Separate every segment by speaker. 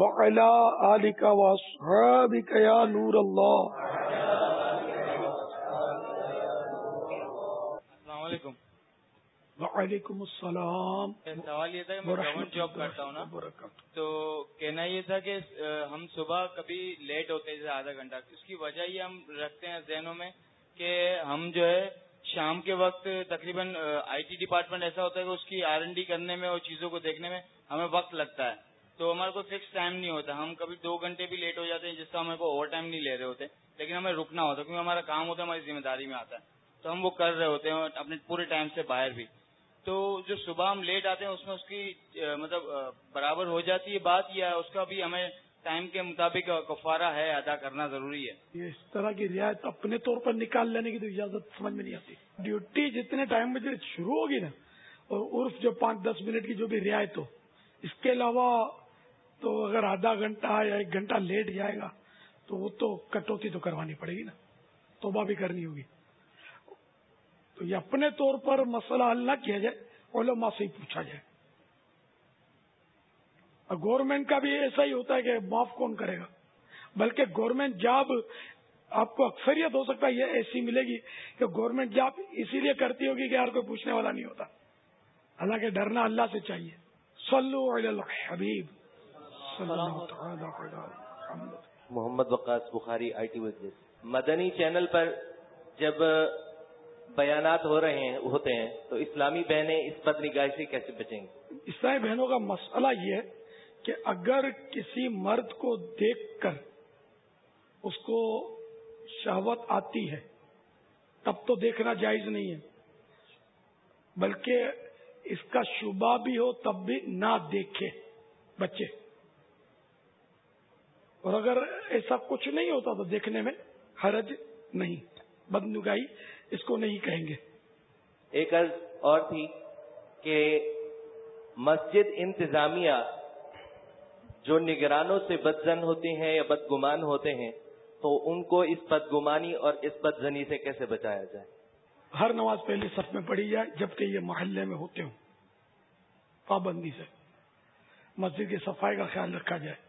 Speaker 1: وعلى آلك وأصحابك يا نور الله.
Speaker 2: السلام علیکم.
Speaker 1: وعلیکم السلام.
Speaker 2: سوال یہ تھا کہ میں گورنمنٹ جاب کرتا ہوں نا تو کہنا یہ تھا کہ ہم صبح کبھی لیٹ ہوتے ہیں آدھا گھنٹہ۔ اس کی وجہ یہ ہم رکھتے ہیں ذہنوں میں کہ ہم جو ہے شام کے وقت تقریباً آئی ٹی ڈپارٹمنٹ ایسا ہوتا ہے کہ اس کی آر این ڈی کرنے میں اور چیزوں کو دیکھنے میں ہمیں وقت لگتا ہے۔ تو ہمارے کو فکس ٹائم نہیں ہوتا۔ ہم کبھی دو گھنٹے بھی لیٹ ہو جاتے ہیں، جس کا ہمارے کو اوور ٹائم نہیں لے رہے ہوتے۔ لیکن ہمیں رکنا ہوتا ہے کیونکہ ہمارا کام ہوتا ہے ہماری ذمہ داری میں آتا ہے۔ تو ہم وہ کر رہے ہوتے ہیں اپنے پورے ٹائم سے باہر بھی۔ تو جو صبح ہم لیٹ آتے ہیں، اس میں اس کی مطلب برابر ہو جاتی ہے بات یا اس کا بھی ہمیں ٹائم کے مطابق کفارہ ہے، ادا کرنا ضروری ہے؟
Speaker 1: اس طرح کی رعایت اپنے طور پر نکال لینے کی تو اجازت سمجھ میں نہیں آتی۔ ڈیوٹی جتنے ٹائم میں شروع ہوگی نا، اور عرف جو پانچ دس منٹ کی جو بھی رعایت ہو، اس کے علاوہ تو اگر آدھا گھنٹہ یا ایک گھنٹہ لیٹ جائے گا تو وہ تو کٹوتی تو کروانی پڑے گی نا۔ توبہ بھی کرنی ہوگی۔ تو یہ اپنے طور پر مسئلہ حل نہ کیا جائے، علماء سے ہی پوچھا جائے۔ اور گورنمنٹ کا بھی ایسا ہی ہوتا ہے کہ معاف کون کرے گا؟ بلکہ گورنمنٹ جاب آپ کو اکثریت ہو سکتا ہے، یہ ایسی ملے گی کہ گورنمنٹ جاب اسی لیے کرتی ہوگی کہ یار کوئی پوچھنے والا نہیں ہوتا۔ حالانکہ ڈرنا اللہ سے چاہیے۔ سلو حبیب
Speaker 3: محمد. وقاص بخاری آئی ٹی وزیر مدنی چینل پر جب بیانات ہو رہے ہیں ہوتے ہیں تو اسلامی بہنیں اس بد نگاہی سے کیسے بچیں گی؟
Speaker 1: اسلامی بہنوں کا مسئلہ یہ ہے کہ اگر کسی مرد کو دیکھ کر اس کو شہوت آتی ہے تب تو دیکھنا جائز نہیں ہے۔ بلکہ اس کا شبہ بھی ہو تب بھی نہ دیکھے بچے۔ اور اگر ایسا کچھ نہیں ہوتا تو دیکھنے میں حرج نہیں بدنگائی اس کو نہیں کہیں گے۔
Speaker 3: ایک عرض اور تھی کہ مسجد انتظامیہ جو نگرانوں سے بدزن ہوتے ہیں یا بدگمان ہوتے ہیں تو ان کو اس بدگمانی اور اس بدزنی سے کیسے بچایا جائے؟
Speaker 1: ہر نماز پہلے سب میں پڑھی جائے جبکہ یہ محلے میں ہوتے ہوں پابندی سے۔ مسجد کی صفائی کا خیال رکھا جائے۔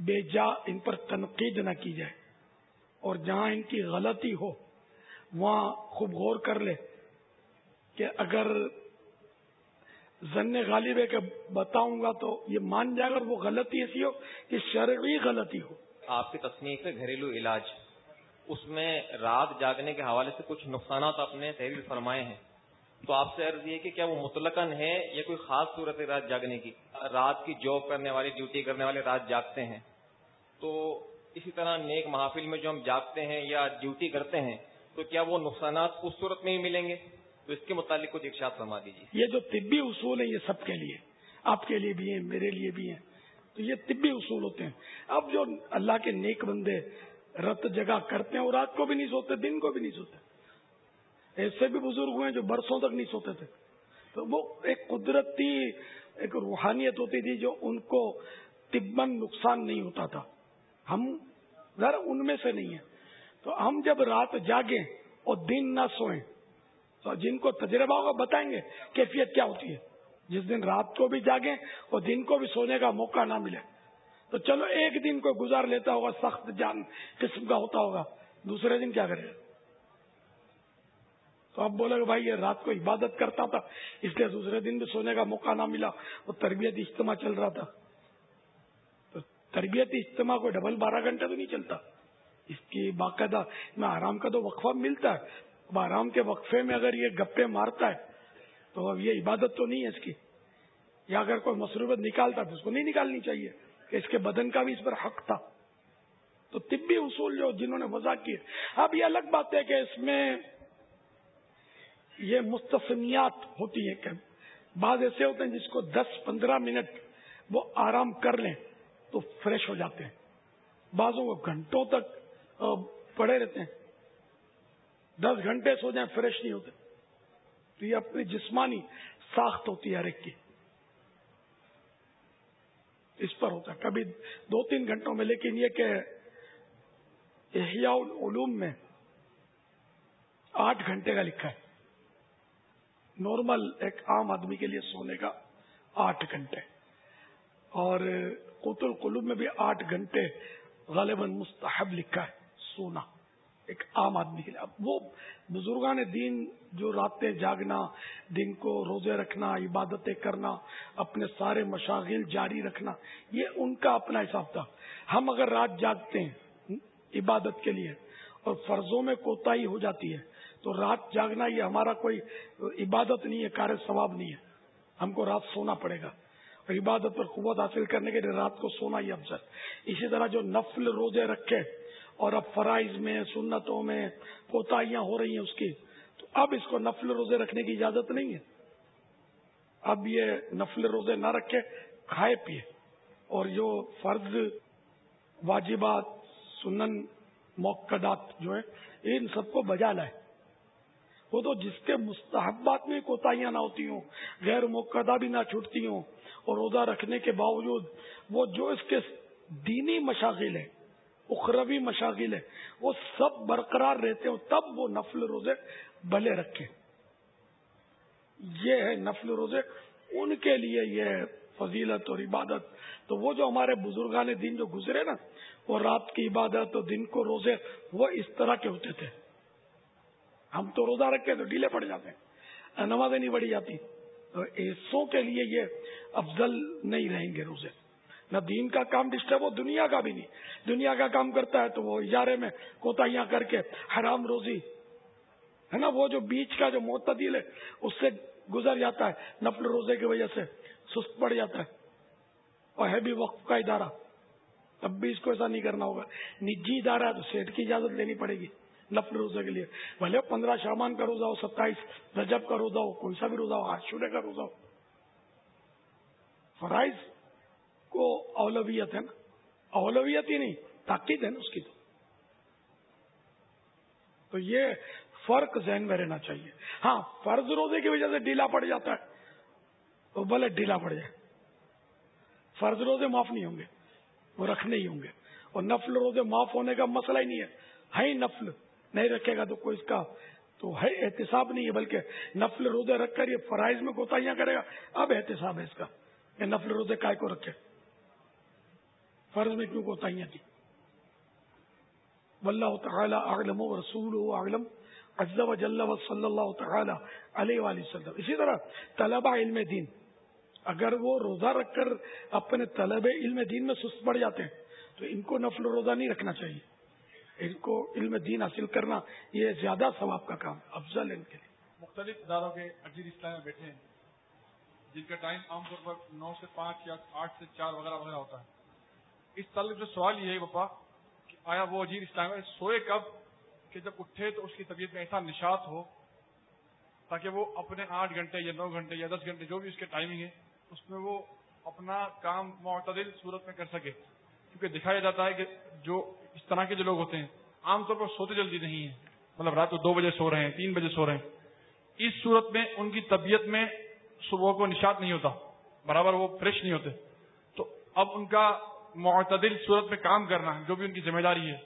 Speaker 1: بے جا ان پر تنقید نہ کی جائے اور جہاں ان کی غلطی ہو، وہاں خوب غور کر لے کہ اگر زن غالب ہے کہ بتاؤں گا تو یہ مان جائے گا وہ غلطی ایسی ہو کہ شرعی غلطی ہو۔
Speaker 4: آپ کی تصنیف ہے گھریلو علاج۔ اس میں رات جاگنے کے حوالے سے کچھ نقصانات اپنے تحریر فرمائے ہیں۔ تو آپ سے عرض یہ کہ کیا وہ مطلقاً ہے یا کوئی خاص صورت ہے رات جاگنے کی؟ رات کی جاب کرنے والے ڈیوٹی کرنے والے رات جاگتے ہیں۔ تو اسی طرح نیک محافل میں جو ہم جاگتے ہیں یا ڈیوٹی کرتے ہیں، تو کیا وہ نقصانات اس صورت میں ہی ملیں گے؟ تو اس کے متعلق کچھ ارشاد فرما دیجیے
Speaker 1: یہ جو طبی اصول ہیں، یہ سب کے لیے، آپ کے لیے بھی ہیں، میرے لیے بھی ہیں۔ تو یہ طبی اصول ہوتے ہیں۔ اب جو اللہ کے نیک بندے رت جگہ کرتے ہیں، وہ رات کو بھی نہیں سوتے، دن کو بھی نہیں سوتے۔ ایسے بھی بزرگ ہوئے جو برسوں تک نہیں سوتے تھے۔ تو وہ ایک قدرتی ایک روحانیت ہوتی تھی جو ان کو طبن نقصان نہیں ہوتا تھا۔ ہم ذرا ان میں سے نہیں ہیں۔ تو ہم جب رات جاگیں اور دن نہ سوئیں، تو جن کو تجربہ ہوگا بتائیں گے کیفیت کیا ہوتی ہے۔ جس دن رات کو بھی جاگیں اور دن کو بھی سونے کا موقع نہ ملے۔ تو چلو ایک دن کو گزار لیتا ہوگا، سخت جان قسم کا ہوتا ہوگا۔ دوسرے دن کیا کرے گا تو اب بولے گا بھائی یہ رات کو عبادت کرتا تھا، اس لیے دوسرے دن بھی سونے کا موقع نہ ملا، وہ تربیت اجتماع چل رہا تھا۔ تو تربیت اجتماع کو ڈبل بارہ گھنٹے تو نہیں چلتا۔ اس کی باقاعدہ میں آرام کا تو وقفہ ملتا ہے۔ اب آرام کے وقفے میں اگر یہ گپے مارتا ہے، تو اب یہ عبادت تو نہیں ہے اس کی۔ یا اگر کوئی مصروبت نکالتا تو اس کو نہیں نکالنی چاہیے کہ اس کے بدن کا بھی اس پر حق تھا۔ تو طبی اصول جو جنہوں نے وضاح کیے اب یہ الگ بات ہے کہ اس میں یہ مستثنیات ہوتی ہے کہ بعض ایسے ہوتے ہیں جس کو دس پندرہ منٹ وہ آرام کر لیں تو فریش ہو جاتے ہیں۔ بعضوں کو گھنٹوں تک پڑے رہتے ہیں۔ دس گھنٹے سو جائیں، فریش نہیں ہوتے۔ تو یہ اپنی جسمانی ساخت ہوتی ہے ہر ایک کی۔ اس پر ہوتا ہے۔ کبھی دو تین گھنٹوں میں، لیکن یہ کہ احیاء العلوم میں آٹھ گھنٹے کا لکھا ہے۔ نارمل ایک عام آدمی کے لیے سونے کا آٹھ گھنٹے اور قوت القلوب میں بھی آٹھ گھنٹے غالباً مستحب لکھا ہے، سونا، ایک عام آدمی کے لیے۔ اب وہ بزرگان دین جو راتیں جاگنا، دن کو روزے رکھنا، عبادتیں کرنا، اپنے سارے مشاغل جاری رکھنا، یہ ان کا اپنا حساب تھا۔ ہم اگر رات جاگتے ہیں، عبادت کے لیے، اور فرضوں میں کوتا ہو جاتی ہے تو رات جاگنا یہ ہمارا کوئی عبادت نہیں ہے کار ثواب نہیں ہے۔ ہم کو رات سونا پڑے گا۔ اور عبادت پر قوت حاصل کرنے کے لیے رات کو سونا ہی افضل۔ اسی طرح جو نفل روزے رکھے اور اب فرائض میں، سنتوں میں کوتاہیاں ہو رہی ہیں اس کی، تو اب اس کو نفل روزے رکھنے کی اجازت نہیں ہے۔ اب یہ نفل روزے نہ رکھے، کھائے پیے۔ اور جو فرض، واجبات، سنن موقعات جو ہیں، ان سب کو بجا لائے۔ وہ تو جس کے مستحبات میں کوتاہیاں نہ ہوتی ہوں، غیر موقع بھی نہ چھوٹتی ہوں۔ اور روزہ رکھنے کے باوجود وہ جو اس کے دینی مشاغل ہے اخروی مشاغل ہے وہ سب برقرار رہتے ہوں، تب وہ نفل روزے بھلے رکھے یہ ہے نفل روزے۔ ان کے لیے یہ فضیلت اور عبادت۔ تو وہ جو ہمارے بزرگان دن جو گزرے نا، وہ رات کی عبادت اور دن کو روزے، وہ اس طرح کے ہوتے تھے۔ ہم تو روزہ رکھے تو ڈیلے پڑ جاتے ہیں۔ نمازیں نہیں بڑھی جاتی۔ تو ایسوں کے لیے یہ افضل نہیں رہیں گے روزے۔ نہ دین کا کام ڈسٹرب ہو، دنیا کا بھی نہیں۔ دنیا کا کام کرتا ہے تو وہ اجارے میں کوتاہیاں کر کے حرام روزی، ہے نا؟ وہ جو بیچ کا جو معتدل ہے، اس سے گزر جاتا ہے۔ نفل روزے کی وجہ سے سست پڑ جاتا ہے۔ اور ہے بھی وقت کا ادارہ۔ تب بھی اس کو ایسا نہیں کرنا ہوگا۔ نجی ادارہ ہے تو سیٹ کی اجازت لینی پڑے گی۔ نفل روزے کے لیے۔ بھلے پندرہ شامان کا روزہ ہو، ستائیس رجب کا روزہ ہو کوئی سا بھی روزہ ہو آشورے کا روزہ ہو۔ فرائض کو اولویت ہے نا؟ اولویت ہی نہیں، تاکید ہے نا اس کی تو۔ تو یہ فرق ذہن میں رہنا چاہیے۔ ہاں فرض روزے کی وجہ سے ڈھیلا پڑ جاتا ہے۔ تو بھلے ڈھیلا پڑ جائے۔ فرض روزے معاف نہیں ہوں گے، وہ رکھنے ہی ہوں گے۔ اور نفل روزے معاف ہونے کا مسئلہ ہی نہیں ہے ہی نفل۔ نہیں رکھے گا تو کوئی اس کا تو ہے احتساب نہیں ہے، بلکہ نفل روزے رکھ کر یہ فرائض میں کوتاہیاں کرے گا۔ اب احتساب ہے اس کا کہ نفل روزے کائے کو رکھے۔ فرض میں کیوں کوتاہیاں کی؟ واللہ تعالی اعلم و رسول و اعلم، عز و جل و صلی اللہ تعالی علیہ وآلہ وسلم۔ اسی طرح طلبہ علم دین، اگر وہ روزہ رکھ کر اپنے طلب علم دین میں سست پڑ جاتے ہیں، تو ان کو نفل روزہ نہیں رکھنا چاہیے۔ ان کو علم دین حاصل کرنا یہ زیادہ ثواب کا کام، افضل ہے ان کے لیے۔
Speaker 5: مختلف اداروں کے عجیب اسلام میں بیٹھے ہیں، جن کا ٹائم عام طور پر نو سے پانچ یا آٹھ سے چار وغیرہ وغیرہ ہوتا ہے۔ اس تعلق جو سوال یہ ہے پپا کہ آیا وہ عجیب اسلام ہے سوئے کب؟ کہ جب اٹھے تو اس کی طبیعت میں ایسا نشاط ہو، تاکہ وہ اپنے آٹھ گھنٹے یا نو گھنٹے یا دس گھنٹے جو بھی اس کے ٹائمنگ ہے، اس میں وہ اپنا کام معتدل صورت میں کر سکے۔ کیونکہ دکھایا جاتا ہے کہ جو اس طرح کے جو لوگ ہوتے ہیں، عام طور پر سوتے جلدی نہیں ہیں۔ مطلب رات کو دو بجے سو رہے ہیں، تین بجے سو رہے ہیں۔ اس صورت میں ان کی طبیعت میں صبح کو نشات نہیں ہوتا، برابر وہ فریش نہیں ہوتے۔ تو اب ان کا معتدل صورت میں کام کرنا، جو بھی ان کی ذمہ داری ہے،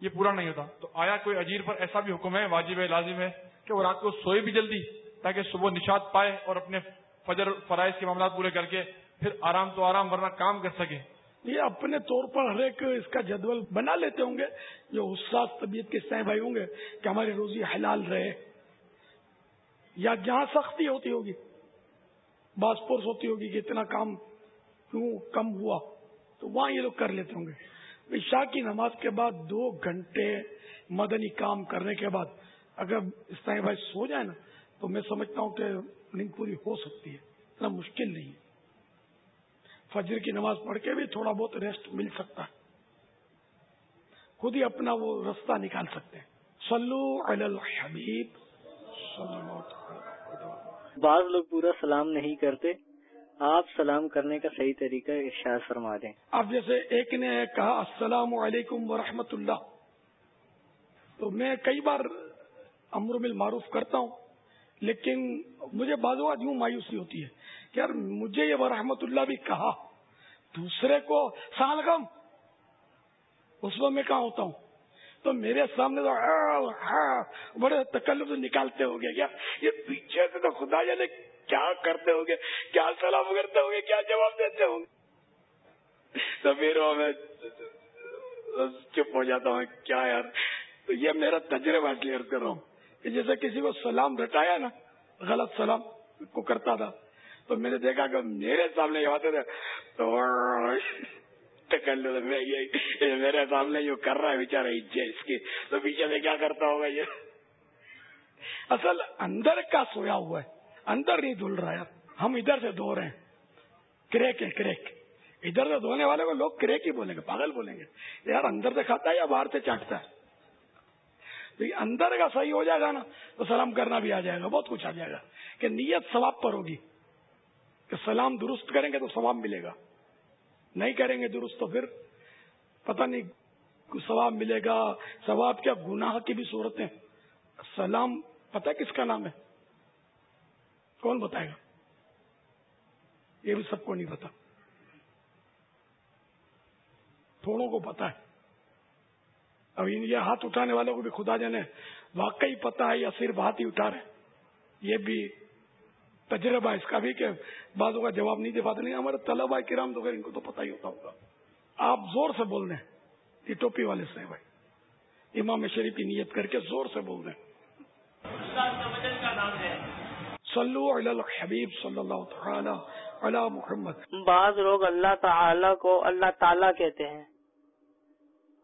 Speaker 5: یہ پورا نہیں ہوتا۔ تو آیا کوئی اجیر پر ایسا بھی حکم ہے، واجب ہے، لازم ہے، کہ وہ رات کو سوئے بھی جلدی، تاکہ صبح نشات پائے اور اپنے فجر فرائض کے معاملات پورے کر کے پھر آرام تو آرام ورنہ کام کر سکے۔
Speaker 1: یہ اپنے طور پر ہر ایک اس کا جدول بنا لیتے ہوں گے، جو حساس طبیعت کے سہ بھائی ہوں گے کہ ہماری روزی حلال رہے۔ یا جہاں سختی ہوتی ہوگی باسپورس ہوتی ہوگی کہ اتنا کام کیوں کم ہوا، تو وہاں یہ لوگ کر لیتے ہوں گے۔ عشاء کی نماز کے بعد دو گھنٹے مدنی کام کرنے کے بعد اگر اس طرح بھائی سو جائے نا، تو میں سمجھتا ہوں کہ نیند پوری ہو سکتی ہے، اتنا مشکل نہیں ہے۔ فجر کی نماز پڑھ کے بھی تھوڑا بہت ریسٹ مل سکتا ہے۔ خود ہی اپنا وہ رستہ نکال سکتے ہیں۔ سلو الحبیب۔ صلی اللہ
Speaker 6: بعض لوگ پورا سلام نہیں کرتے۔ آپ سلام کرنے کا صحیح طریقہ ارشاد فرما دیں۔
Speaker 1: اب جیسے ایک نے کہا السلام علیکم ورحمۃ اللہ۔ تو میں کئی بار امر مل معروف کرتا ہوں لیکن مجھے بعض یوں مایوسی ہوتی ہے۔ کہ یار مجھے یہ ورحمۃ اللہ بھی کہا، دوسرے کو سالگم اس وقت میں کہاں ہوتا ہوں؟ تو میرے سامنے تو ہاں، ہاں، بڑے تکلف نکالتے ہو گے کیا یہ پیچھے سے تو خدا جانے کیا کرتے ہوں گے کیا سلام کرتے ہوں گے کیا جواب دیتے ہوں گے تو پھر میں چپ ہو جاتا ہوں، کیا یار؟ تو یہ میرا تجربہ کلیئر کر رہا ہوں کہ جیسے کسی کو سلام رٹایا نا، غلط سلام کو کرتا تھا تو میں نے دیکھا کہ میرے سامنے یہ آتے تھے، تو میرے سامنے جو کر رہا ہے بےچارا اس کی۔ تو پیچھے سے کیا کرتا ہوگا یہ؟ اصل اندر کا سویا ہوا ہے، اندر نہیں دھل رہا ہے ہم ادھر سے دھو رہے ہیں۔ کریک ہے، کریک۔ ادھر سے دھونے والے کو لوگ کریک ہی بولیں گے، پاگل بولیں گے۔ یار اندر سے کھاتا ہے یا باہر سے چاٹتا ہے؟ تو اندر کا صحیح ہو جائے گا نا، تو سلام کرنا بھی آ جائے گا، بہت کچھ آ جائے گا۔ کہ نیت ثواب پر ہوگی۔ کہ سلام درست کریں گے تو ثواب ملے گا۔ نہیں کریں گے درست تو پھر پتہ نہیں ثواب ملے گا۔ ثواب کیا؟ گناہ کی بھی صورتیں۔ سلام، پتہ کس کا نام ہے؟ کون بتائے گا؟ یہ بھی سب کو نہیں پتا تھوڑوں کو پتا ہے۔ اب یہ ہاتھ اٹھانے والوں کو بھی خدا جانے۔ واقعی پتا ہے یا صرف ہاتھ ہی اٹھا رہے یہ بھی تجربہ اس کا بھی کہ بعضوں کا جواب نہیں دے پاتے نہیں ہمارے طلبا کرام تو ان کو تو پتا ہی ہوتا ہوگا۔ آپ زور سے بول دیں یہ ٹوپی والے سے بھائی امام شریف کی نیت کر کے زور سے بول دیں۔ صلو علی الحبیب صلی اللہ تعالی علی محمد۔
Speaker 6: بعض لوگ اللہ تعالی کو اللہ تعالی کہتے ہیں۔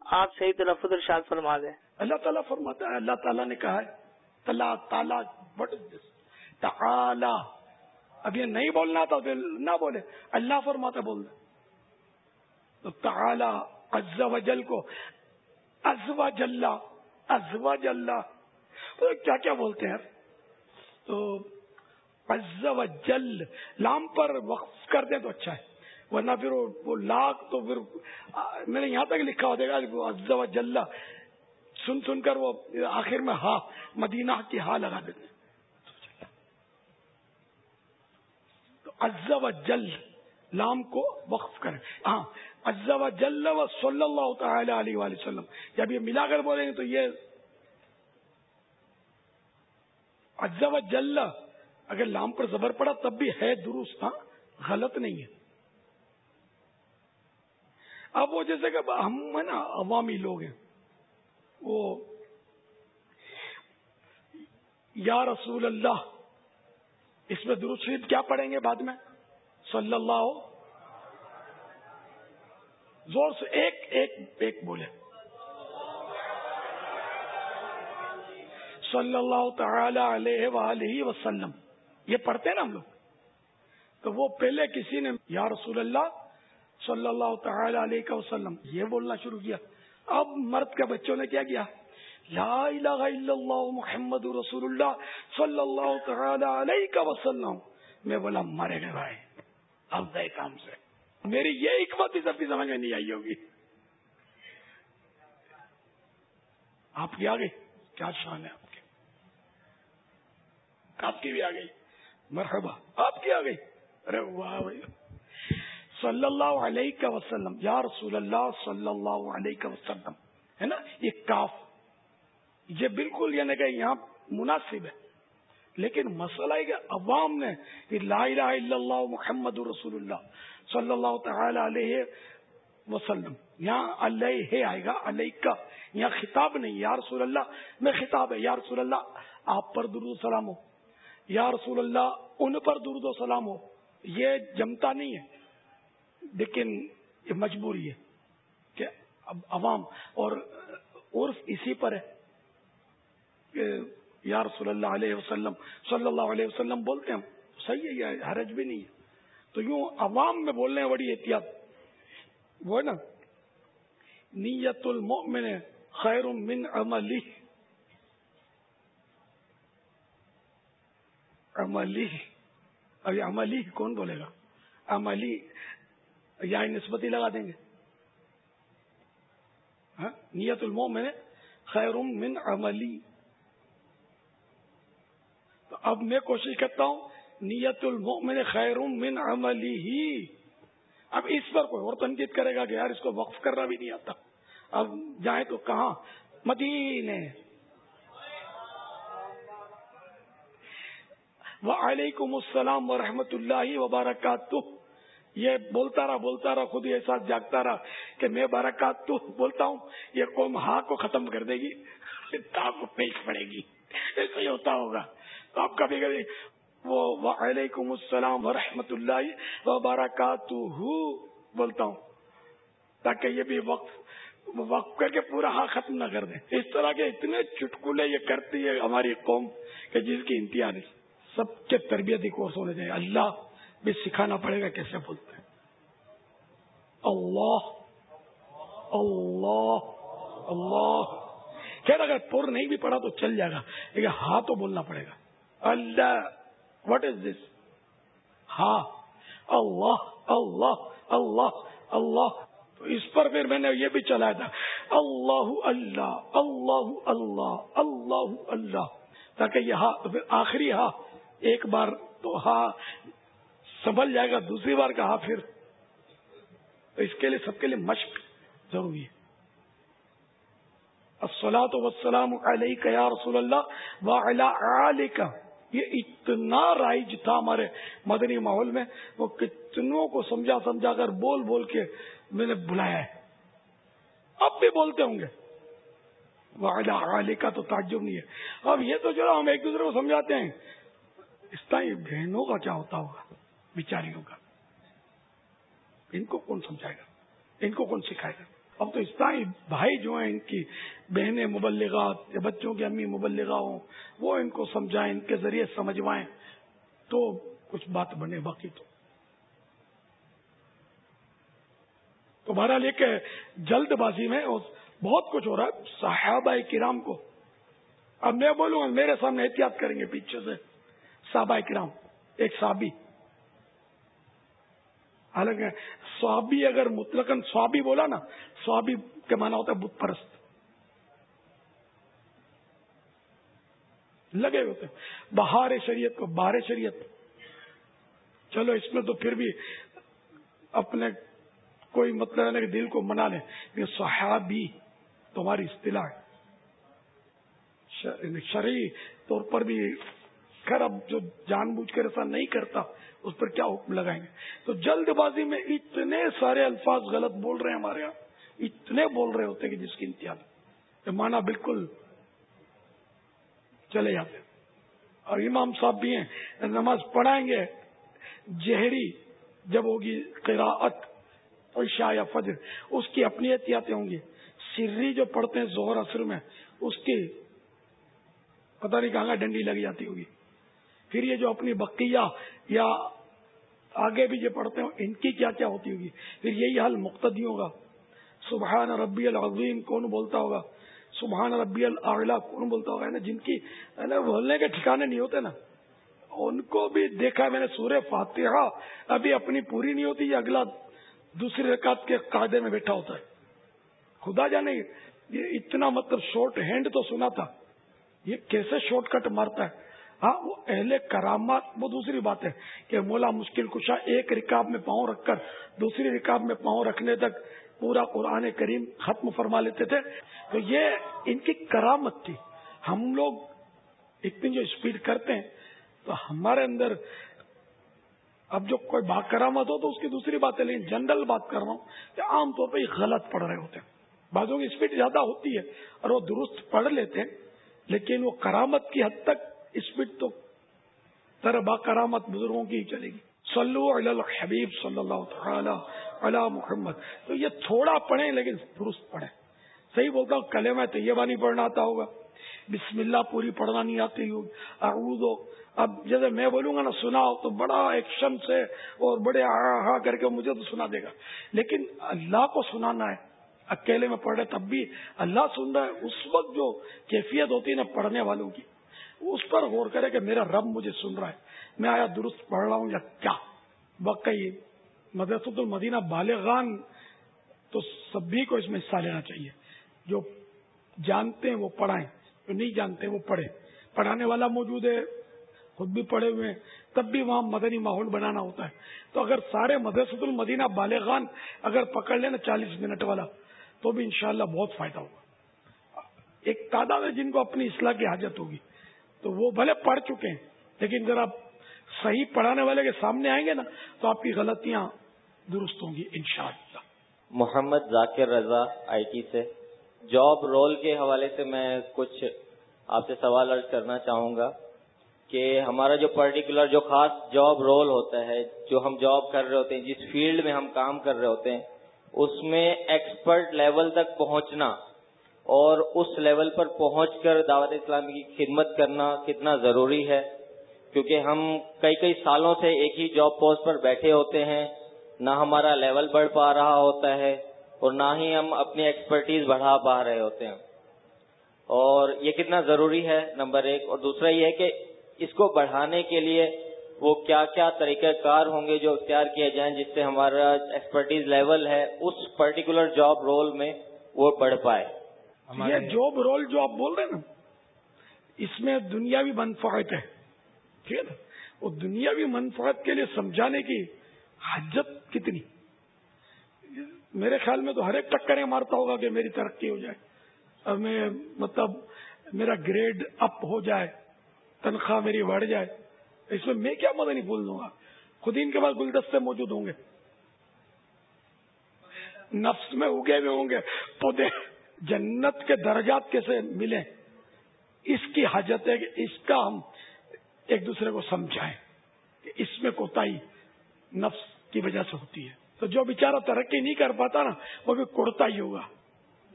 Speaker 6: آپ صحیح تلفظ ارشاد فرما دیں۔
Speaker 1: اللہ تعالیٰ فرماتا ہے اللہ تعالیٰ نے کہا ہے اللہ تعالیٰ تعالی۔ اب یہ نہیں بولنا تھا نہ بولے۔ اللہ فرماتا بول دے۔ تو تعالی عز و جل کو ازوا جلا ازوا جلا کیا کیا بولتے ہیں؟ تو عز و جل، لام پر وقف کر دیں تو اچھا ہے۔ ورنہ پھر وہ لاکھ تو پھر میں نے یہاں تک لکھا ہو دے گا عز و جل۔ سن سن کر وہ آخر میں ہا مدینہ کی ہا لگا دیتے تو عز و جل لام کو وقف کریں ہاں عز و جل و صلی اللہ تعالی علیہ وسلم۔ جب یہ ملا کر بولیں گے تو یہ عز و جل اگر لام پر زبر پڑا تب بھی ہے درست ہاں غلط نہیں ہے۔ اب وہ جیسے کہ ہم نا، عوامی لوگ ہیں۔ وہ یا رسول اللہ اس میں درست شریف کیا پڑھیں گے بعد میں؟ صلی اللہ زور سے ایک ایک ایک بولے صلی اللہ تعالی علیہ وآلہ وسلم۔ یہ پڑھتے ہیں نا ہم لوگ؟ تو وہ پہلے کسی نے، یا رسول اللہ صلی اللہ تعالی علیہ وسلم، یہ بولنا شروع کیا۔ اب مرد کے بچوں نے کیا کیا؟ لا الہ الا اللہ محمد رسول اللہ صلی اللہ تعالی علیہ وسلم. میں بولا، مرے گئے بھائی، اب گئے کام سے۔ میری یہ حکمت بھی سب سمجھ میں نہیں آئی ہوگی۔ آپ کی آ گئی؟ کیا شان ہے آپ کی؟ آپ کی بھی آ گئی۔ مرحبا، آپ کی آ گئی۔ ارے واہ بھائی۔ صلی اللہ علیہ وسلم، یا رسول اللہ صلی اللہ علیہ وسلم، ہے نا؟ یہ کاف یہ بالکل یعنی کہ یہاں مناسب ہے۔ لیکن مسئلہ ہے کہ عوام نے لا الہ الا اللہ محمد رسول اللہ صلی اللہ تعالی علیہ وسلم، یہاں اللہ آئے گا علیہ کا یہاں خطاب نہیں، یا رسول اللہ، میں خطاب ہے، یا رسول اللہ، آپ پر درود و سلام ہو۔ یا رسول اللہ، ان پر درود و سلام ہو۔ یہ جمتا نہیں ہے، لیکن یہ مجبوری ہے کہ اب عوام اور عرف اسی پر ہے۔ کہ یا رسول اللہ علیہ وسلم صلی اللہ علیہ وسلم بولتے ہیں، صحیح ہے یہ، حرج بھی نہیں ہے۔ تو یوں عوام میں بولنے بڑی احتیاط۔ وہ ہے نا، نیت المؤمن خیر من عملی۔ عملی۔ ابھی عملی کون بولے گا؟ عملی یا نسبتی لگا دیں گے۔ ہاں؟ نیت المو میں نے خیر من عملی۔ اب میں کوشش کرتا ہوں، نیت المو میں نے خیر من عملی ہی اب اس پر کوئی اور تنقید کرے گا کہ یار اس کو وقف کرنا بھی نہیں آتا۔ اب جائیں تو کہاں؟ مدینے۔ وعلیکم السلام ورحمۃ اللہ وبرکاتہ۔ یہ بولتا رہا بولتا رہا، خود احساس جاگتا رہا کہ میں برکات تو بولتا ہوں، یہ قوم ہاں کو ختم کر دے گی کو پیش پڑے گی۔ ایسا ہی ہوتا ہوگا۔ تو آپ کبھی کبھی وہ وعلیکم السلام ورحمۃ اللہ وبرکاتہ بولتا ہوں۔ تاکہ یہ بھی وقف وقف کر کے پورا ہاں ختم نہ کر دیں۔ اس طرح کے اتنے چٹکلے یہ کرتی ہے ہماری قوم کہ جس کی انتہا نہیں۔ سب کے تربیتی کورس ہونے چاہیے۔ اللہ بھی سکھانا پڑے گا کیسے بولتے ہیں۔ اللہ اللہ اللہ۔ خیر، اگر پور نہیں بھی پڑا تو چل جائے گا۔ لیکن ہاں تو بولنا پڑے گا۔ اللہ واٹ از دس ہاں اللہ اللہ اللہ اللہ تو اس پر پھر میں نے یہ بھی چلایا تھا. اللہ اللہ اللہ اللہ اللہ اللہ تاکہ یہ ہاں آخری ہاں ایک بار تو ہاں سنبھل جائے گا، دوسری بار کہا پھر. تو اس کے لیے سب کے لیے مشق ضروری ہے. السلاۃ وسلام علیہ یا رسول اللہ و کا یہ اتنا رائج تھا ہمارے مدنی ماحول میں، وہ کتنوں کو سمجھا سمجھا کر بول بول کے میں نے بلایا ہے۔ اب بھی بولتے ہوں گے۔ علی کا تو تعجب نہیں ہے۔ اب یہ تو جو ہم ایک دوسرے کو سمجھاتے ہیں۔ اس طرح بہنوں کا کیا ہوتا ہوگا؟ بیچاریوں کا۔ ان کو کون سمجھائے گا؟ ان کو کون سکھائے گا؟ اب تو اس طرح بھائی جو ہیں ان کی بہنیں مبلغات یا بچوں کی امی مبلغہ ہوں، وہ ان کو سمجھائیں، ان کے ذریعے سمجھوائیں، تو کچھ بات بنے باقی تو۔ تو بہرحال ایک جلد بازی میں بہت کچھ ہو رہا ہے صحابہ کرام کو۔ اب میں بولوں گا، میرے سامنے احتیاط کریں گے پیچھے سے۔ صحابہ کرام، ایک صحابی۔ حالانکہ سوابی اگر مطلق سوابی بولا نا سوابی کے مانا ہوتا ہے بت پرست۔ لگے ہوتے بہار شریعت کو بہار شریعت۔ چلو اس میں تو پھر بھی اپنے کوئی مطلب ہے کہ دل کو منا لیں۔ یہ صحابی تمہاری اصطلاح ہے۔ یعنی شرعی طور پر بھی خیر، اب جو جان بوجھ کر ایسا نہیں کرتا، اس پر کیا حکم لگائیں گے؟ تو جلد بازی میں اتنے سارے الفاظ غلط بول رہے ہیں ہمارے یہاں، اتنے بول رہے ہوتے کہ جس کی انتہا مانا بالکل چلے جاتے اور امام صاحب بھی ہیں، نماز پڑھائیں گے، جہری جب ہوگی قراءت، عشاء یا فجر، اس کی اپنی احتیاطیں ہوں گی۔ سری جو پڑھتے ہیں زہر اثر میں، اس کی پتہ نہیں کہاں ڈنڈی لگ جاتی ہوگی۔ پھر یہ جو اپنی بقیہ یا آگے بھی جو پڑھتے ہیں ان کی کیا کیا ہوتی ہوگی؟ پھر یہی حال مقتدی ہوگا۔ سبحان ربی العظیم، کون بولتا ہوگا؟ سبحان ربی العلا، کون بولتا ہوگا؟ نا جن کی بولنے کے ٹھکانے نہیں ہوتے نا۔ ان کو بھی دیکھا میں نے سورہ فاتحہ ابھی اپنی پوری نہیں ہوتی، یہ اگلا دوسری رکعت کے قاعدے میں بیٹھا ہوتا ہے۔ خدا جانے، یہ اتنا مطلب شارٹ ہینڈ تو سنا تھا۔ یہ کیسے شارٹ کٹ مارتا ہے؟ ہاں وہ اہل کرامات، وہ دوسری بات ہے کہ مولا مشکل کشا ایک رکاب میں پاؤں رکھ کر دوسری رکاب میں پاؤں رکھنے تک پورا قرآن کریم ختم فرما لیتے تھے۔ تو یہ ان کی کرامت تھی۔ ہم لوگ اتنی جو اسپیڈ کرتے ہیں، تو ہمارے اندر اب جو کوئی با کرامت ہو تو اس کی دوسری بات ہے لیکن جنرل بات کر رہا ہوں کہ عام طور پہ یہ غلط پڑھ رہے ہوتے ہیں۔ بعضوں کی اسپیڈ زیادہ ہوتی ہے اور وہ درست پڑھ لیتے ہیں، لیکن وہ کرامت کی حد تک اسپیڈ تو تر کرامت بزرگوں کی ہی چلے گی۔ صلو علی الحبیب صلی اللہ تعالی علی محمد۔ تو یہ تھوڑا پڑھیں لیکن درست پڑھیں۔ صحیح بولتا ہوں، کلمہ طیبہ نہیں پڑھنا آتا ہوگا۔ بسم اللہ پوری پڑھنا نہیں آتی ہوگی۔ اعوذ، اب جیسے میں بولوں گا نا، سناؤ تو بڑا ایکشن سے اور بڑے آ ہاں ہاں کر کے مجھے تو سنا دے گا۔ لیکن اللہ کو سنانا ہے۔ اکیلے میں پڑھ رہے تب بھی اللہ سن رہا ہے۔ اس وقت جو کیفیت ہوتی ہے نا، پڑھنے والوں کی۔ اس پر غور کرے کہ میرا رب مجھے سن رہا ہے۔ میں آیا درست پڑھ رہا ہوں یا کیا؟ واقعی مدرسۃ المدینہ بالغان تو سبھی کو اس میں حصہ لینا چاہیے۔ جو جانتے ہیں وہ پڑھائیں، جو نہیں جانتے وہ پڑھیں۔ پڑھانے والا موجود ہے، خود بھی پڑھے ہوئے ہیں، تب بھی وہاں مدنی ماحول بنانا ہوتا ہے۔ تو اگر سارے مدرسۃ المدینہ بالغان اگر پکڑ لیں نا چالیس منٹ والا، تو بھی انشاءاللہ بہت فائدہ ہوگا۔ ایک تعداد ہے جن کو اپنی اصلاح کی حاجت ہوگی۔ تو وہ بھلے پڑھ چکے ہیں۔ لیکن ذرا صحیح پڑھانے والے کے سامنے آئیں گے نا، تو آپ کی غلطیاں درست ہوں گی انشاءاللہ۔
Speaker 3: محمد ذاکر رضا آئی ٹی سے۔ جاب رول کے حوالے سے میں کچھ آپ سے سوال ارض کرنا چاہوں گا کہ ہمارا جو پرٹیکولر جو خاص جاب رول ہوتا ہے، جو ہم جاب کر رہے ہوتے ہیں، جس فیلڈ میں ہم کام کر رہے ہوتے ہیں، اس میں ایکسپرٹ لیول تک پہنچنا اور اس لیول پر پہنچ کر دعوت اسلامی کی خدمت کرنا کتنا ضروری ہے؟ کیونکہ ہم کئی کئی سالوں سے ایک ہی جاب پوسٹ پر بیٹھے ہوتے ہیں، نہ ہمارا لیول بڑھ پا رہا ہوتا ہے اور نہ ہی ہم اپنی ایکسپرٹیز بڑھا پا رہے ہوتے ہیں۔ اور یہ کتنا ضروری ہے؟ نمبر ایک۔ اور دوسرا یہ ہے کہ اس کو بڑھانے کے لیے وہ کیا کیا طریقہ کار ہوں گے جو اختیار کیے جائیں جس سے ہمارا ایکسپرٹیز لیول ہے، اس پرٹیکولر جاب رول میں وہ بڑھ پائے۔
Speaker 1: یہ جاب رول جو آپ بول رہے ہیں نا اس میں دنیاوی منفاعت ہے۔ ٹھیک ہے نا؟ وہ دنیاوی منفاعت کے لیے سمجھانے کی حجت کتنی؟ میرے خیال میں تو ہر ایک ٹکریں مارتا ہوگا کہ میری ترقی ہو جائے۔ اور میں مطلب میرا گریڈ اپ ہو جائے تنخواہ میری بڑھ جائے۔ اس میں میں کیا مدد نہیں بول دوں گا؟ خود ان کے پاس گلدستے موجود ہوں گے۔ نفس میں اگے ہوئے ہوں گے۔ پودے جنت کے درجات کیسے ملیں؟ اس کی حاجت ہے کہ اس کا ہم ایک دوسرے کو سمجھائیں کہ اس میں کوتا نفس کی وجہ سے ہوتی ہے۔ تو جو بیچارہ ترقی نہیں کر پاتا نا، وہ بھی کوڑتا ہی ہوگا،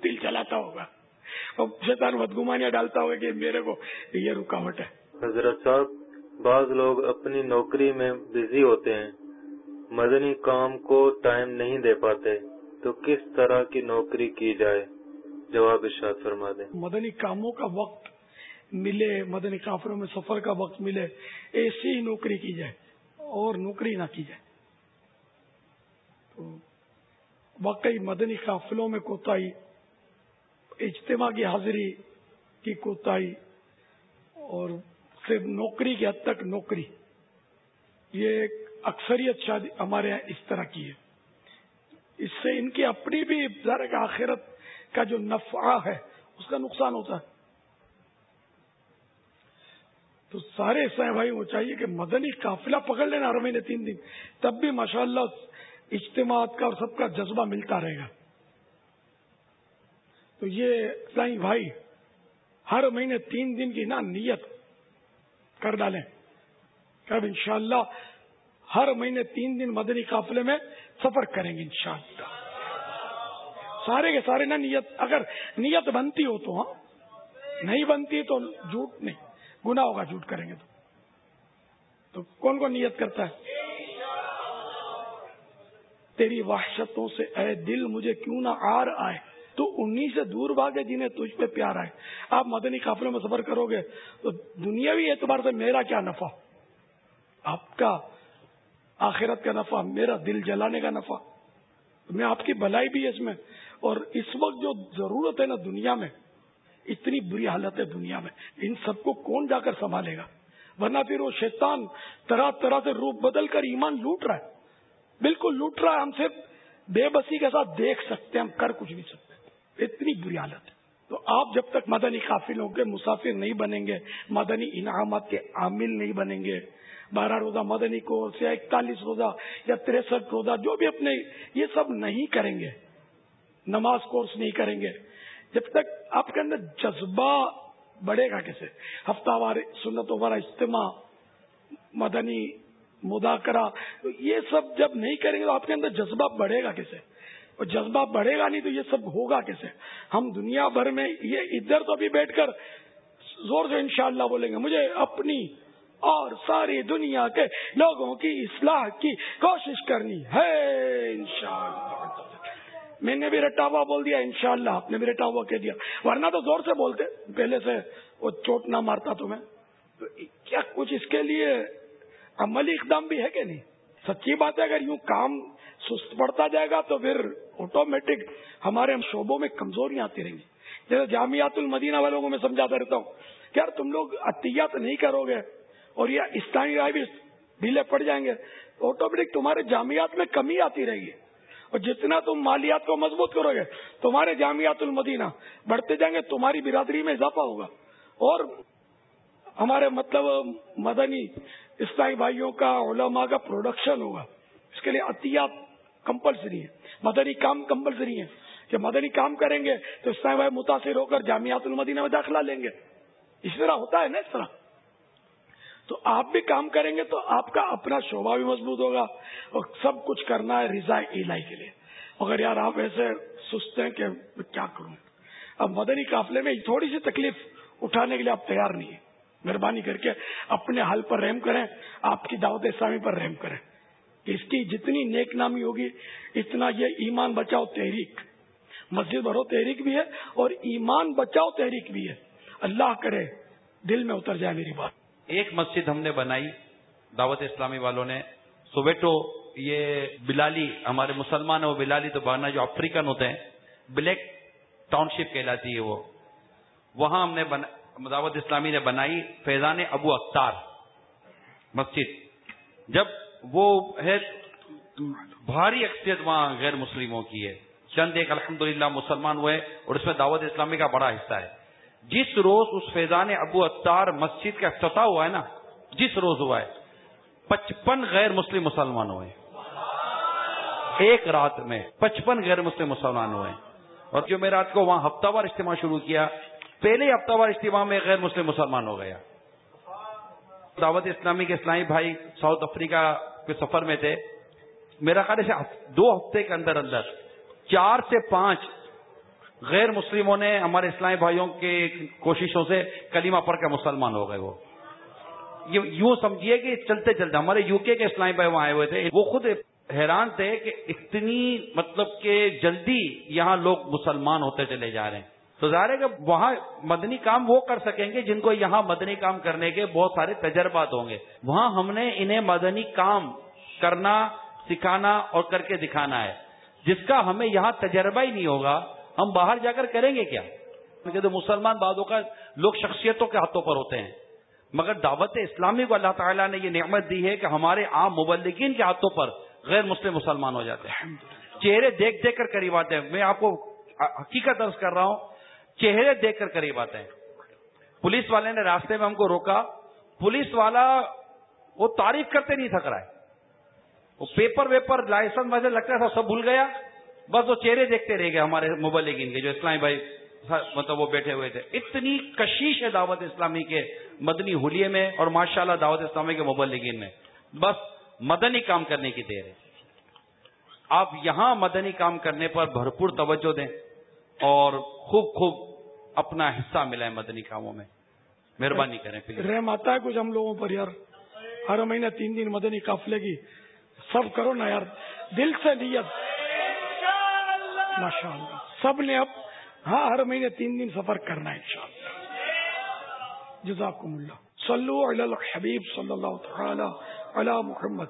Speaker 1: دل چلاتا ہوگا۔ اور شیطان بدگمانیاں ڈالتا ہوگا کہ میرے کو یہ رکاوٹ ہے۔
Speaker 7: حضرت صاحب، بعض لوگ اپنی نوکری میں بزی ہوتے ہیں، مدنی کام کو ٹائم نہیں دے پاتے۔ تو کس طرح کی نوکری کی جائے؟ جواب ارشاد فرما دیں۔
Speaker 1: مدنی کاموں کا وقت ملے، مدنی کافروں میں سفر کا وقت ملے، ایسی ہی نوکری کی جائے اور نوکری نہ کی جائے۔ تو واقعی مدنی قافلوں میں کوتاہی، اجتماع کی حاضری کی کوتاہی اور صرف نوکری کی حد تک نوکری، یہ ایک اکثریت شادی ہمارے یہاں اس طرح کی ہے۔ اس سے ان کی اپنی بھی ذرا آخرت کا جو نفع ہے، اس کا نقصان ہوتا ہے۔ تو سارے ایسا بھائی وہ چاہیے کہ مدنی قافلہ پکڑ لینا ہر مہینے تین دن، تب بھی ماشاءاللہ اللہ اجتماعات کا اور سب کا جذبہ ملتا رہے گا۔ تو یہ سائی بھائی، ہر مہینے تین دن کی نا نیت کر ڈالیں۔ اب انشاءاللہ ہر مہینے تین دن مدنی قافلے میں سفر کریں گے انشاءاللہ۔ سارے کے سارے نا نیت، اگر نیت بنتی ہو تو ہاں نہیں بنتی تو جھوٹ نہیں گنا ہوگا جھوٹ کریں گے تو۔ تو کون کون نیت کرتا ہے؟ تیری وحشتوں سے، اے دل، مجھے کیوں نہ آر آئے؟ تو انہی سے دور بھاگے جنہیں تجھ پہ پیار آئے۔ آپ مدنی قافلوں میں سفر کرو گے تو دنیاوی اعتبار سے میرا کیا نفع؟ آپ کا آخرت کا نفع، میرا دل جلانے کا نفع۔ میں آپ کی بھلائی بھی ہے اس میں۔ اور اس وقت جو ضرورت ہے نا دنیا میں، اتنی بری حالت ہے دنیا میں۔ ان سب کو کون جا کر سنبھالے گا؟ ورنہ پھر وہ شیطان طرح طرح سے روپ بدل کر ایمان لوٹ رہا ہے۔ بالکل لوٹ رہا ہے، ہم صرف بے بسی کے ساتھ دیکھ سکتے ہیں، ہم کر کچھ نہیں سکتے۔ اتنی بری حالت ہے۔ تو آپ جب تک مدنی قافلوں کے مسافر نہیں بنیں گے، مدنی انعامات کے عامل نہیں بنیں گے۔ بارہ روزہ مدنی کورس یا اکتالیس روزہ یا تریسٹھ روزہ، جو بھی اپنے یہ سب نہیں کریں گے نماز کورس نہیں کریں گے۔ جب تک آپ کے اندر جذبہ بڑھے گا کیسے؟ ہفتہ وار سنتوں والا اجتماع، مدنی مداکرہ یہ سب جب نہیں کریں گے تو آپ کے اندر جذبہ بڑھے گا کیسے؟ اور جذبہ بڑھے گا نہیں تو یہ سب ہوگا کیسے؟ ہم دنیا بھر میں یہ ادھر تو ابھی بیٹھ کر زور سے انشاءاللہ بولیں گے، مجھے اپنی اور ساری دنیا کے لوگوں کی اصلاح کی کوشش کرنی ہے انشاءاللہ۔ میں نے بھی رٹا ہوا بول دیا، انشاءاللہ آپ نے بھی رٹا ہوا کہہ دیا۔ ورنہ تو زور سے بولتے، پہلے سے وہ چوٹ نہ مارتا تمہیں کیا کچھ اس کے لیے عملی اقدام بھی ہے کہ نہیں؟ سچی بات ہے، اگر یوں کام سست پڑتا جائے گا تو پھر آٹومیٹک ہمارے شعبوں میں کمزوریاں آتی رہیں گی۔ جیسے جامعات المدینہ والوں کو میں سمجھاتا رہتا ہوں کہ یار تم لوگ عطیات نہیں کرو گے اور یہ اسلامی رائے بھی ڈھیلے پڑ جائیں گے۔ آٹومیٹک تمہارے جامعات میں کمی آتی رہے گی۔ اور جتنا تم مالیات کو مضبوط کرو گے، تمہارے جامعات المدینہ بڑھتے جائیں گے، تمہاری برادری میں اضافہ ہوگا۔ اور ہمارے مطلب مدنی اسلائی بھائیوں کا، علماء کا پروڈکشن ہوگا۔ اس کے لیے عطیات کمپلسری ہے مدنی کام کمپلسری ہے کہ مدنی کام کریں گے تو اسلائی بھائی متاثر ہو کر جامعات المدینہ میں داخلہ لیں گے۔ اس طرح ہوتا ہے نا اس طرح؟ تو آپ بھی کام کریں گے تو آپ کا اپنا شعبہ بھی مضبوط ہوگا اور سب کچھ کرنا ہے رضا الہی کے لیے۔ مگر یار آپ ایسے سست ہیں کہ کیا کروں؟ اب مدنی قافلے میں تھوڑی سی تکلیف اٹھانے کے لیے آپ تیار نہیں ہیں۔ مہربانی کر کے اپنے حل پر رحم کریں، آپ کی دعوت اسلامی پر رحم کریں۔ اس کی جتنی نیک نامی ہوگی، اتنا یہ ایمان بچاؤ، تحریک۔ مسجد بھرو، تحریک بھی ہے اور ایمان بچاؤ، تحریک بھی ہے۔ اللہ کرے، دل میں اتر جائے میری بات۔
Speaker 8: ایک مسجد ہم نے بنائی، دعوت اسلامی والوں نے۔ سویٹو یہ بلالی، ہمارے مسلمان ہیں وہ بلالی تو بانا جو افریقن ہوتے ہیں، بلیک ٹاؤن شپ کہلاتی ہے وہ۔ وہاں ہم نے دعوت اسلامی نے بنائی فیضان ابو اختار مسجد۔ جب وہ ہے، بھاری اکثریت وہاں غیر مسلموں کی ہے۔ چند ایک الحمدللہ مسلمان ہوئے اور اس میں دعوت اسلامی کا بڑا حصہ ہے۔ جس روز اس فیضان ابو اتار مسجد کا افتتاح ہوا ہے نا، جس روز ہوا ہے، پچپن غیر مسلم مسلمان ہوئے۔ ایک رات میں پچپن غیر مسلم مسلمان ہوئے۔ اور جو میں رات کو وہاں ہفتہ وار اجتماع شروع کیا، پہلے ہفتہ وار اجتماع میں غیر مسلم مسلمان ہو گیا۔ دعوت اسلامی کے اسلامی بھائی ساؤتھ افریقہ کے سفر میں تھے۔ میرا خیال ہے دو ہفتے کے اندر اندر، چار سے پانچ غیر مسلموں نے ہمارے اسلامی بھائیوں کے کوششوں سے کلیمہ پڑھ کے مسلمان ہو گئے وہ۔ یوں سمجھیے کہ چلتے چلتے ہمارے یو کے اسلامی بھائی وہاں آئے ہوئے تھے۔ وہ خود حیران تھے کہ اتنی مطلب کہ جلدی یہاں لوگ مسلمان ہوتے چلے جا رہے ہیں۔ تو ظاہر ہے کہ وہاں مدنی کام وہ کر سکیں گے جن کو یہاں مدنی کام کرنے کے بہت سارے تجربات ہوں گے۔ وہاں ہم نے انہیں مدنی کام کرنا، سکھانا اور کر کے دکھانا ہے۔ جس کا ہمیں یہاں تجربہ ہی نہیں ہوگا۔ ہم باہر جا کر کریں گے کیا؟ تو مسلمان بعدوں کا لوگ شخصیتوں کے ہاتھوں پر ہوتے ہیں۔ مگر دعوت اسلامی کو اللہ تعالیٰ نے یہ نعمت دی ہے کہ ہمارے عام مبلکین کے ہاتھوں پر غیر مسلم مسلمان ہو جاتے ہیں۔ چہرے دیکھ دیکھ کر قریب آتے ہیں۔ میں آپ کو حقیقت درج کر رہا ہوں، چہرے دیکھ کر قریب آتے ہیں۔ پولیس والے نے راستے میں ہم کو روکا۔ پولیس والا وہ تعریف کرتے نہیں تھک رہا ہے۔ وہ پیپر ویپر لائسنس ویسے لگتا تھا سب بھول گیا۔ بس وہ چہرے دیکھتے رہ گئے ہمارے مبلغین کے جو اسلامی بھائی مطلب وہ بیٹھے ہوئے تھے۔ اتنی کشیش ہے دعوت اسلامی کے مدنی ہولیے میں اور ماشاءاللہ دعوت اسلامی کے مبلغین میں۔ بس مدنی کام کرنے کی دیر ہے۔ آپ یہاں مدنی کام کرنے پر بھرپور توجہ دیں اور خوب خوب اپنا حصہ ملا ہے مدنی کاموں میں۔ مہربانی کریں
Speaker 1: رحم آتا ہے کچھ ہم لوگوں پر یار۔ ہر مہینے تین دن مدنی قافلے کی۔ سب کرو نا یار۔ دل سے نیت۔ ماشاء اللہ سب نے اب ہاں ہر مہینے تین دن سفر کرنا ہے جزاکم اللہ۔ صلو علی الحبیب صلی اللہ تعالی علی محمد۔